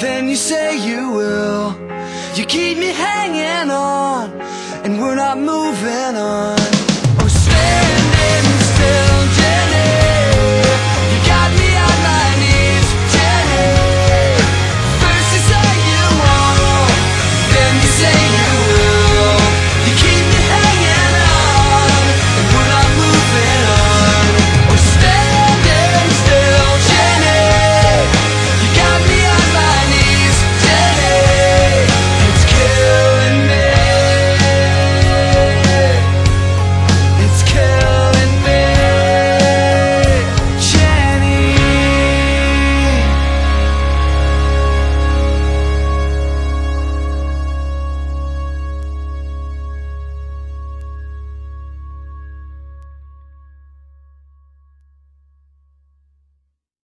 Then you say you will. You keep me hanging on, and we're not moving on.